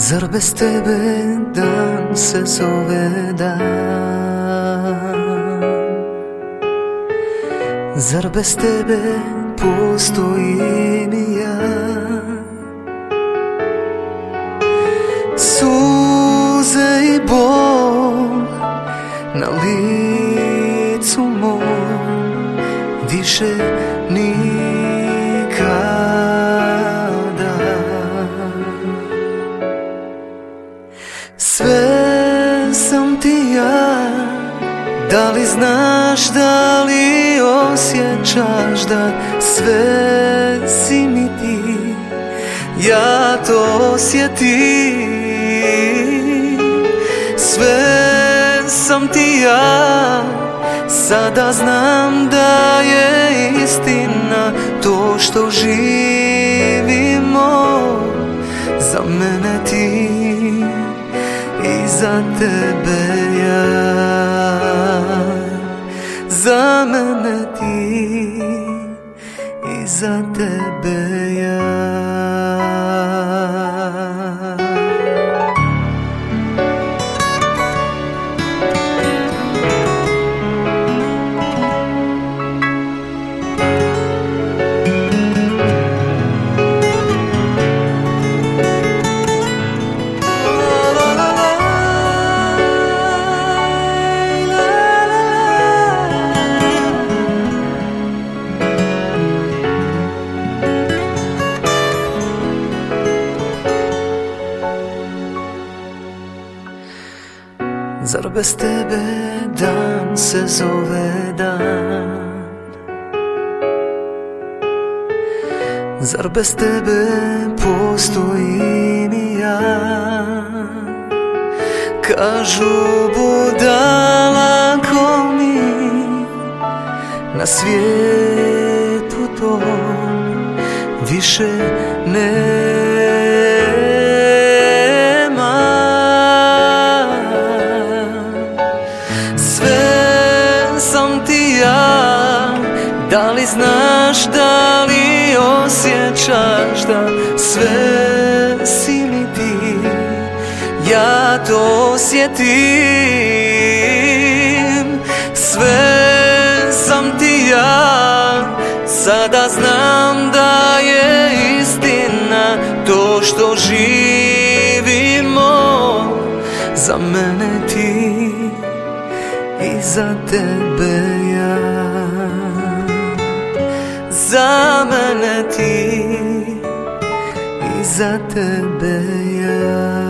Zar bez tebe dan se zove dan Zar bez tebe postojim ja Suze i bol na licu mom Više ja. Da li znaš, da li osjećaš Da sve si mi ti? Ja to osjetim. Sve sam ti ja. Sada znam da je istina To što živimo. Za mene ti za tebe ja. Za mene ti i za tebe Zar bez tebe dan se zove dan? Zar bez tebe postojim ja Kažu budala ko mi Na svijetu to više nema li znaš, da li osjećaš Da sve si mi ti? Ja to osjetim. Sve sam ti ja. Sada znam da je istina To što živimo Za mene ti i za tebe ja za mene ti i za tebe ja.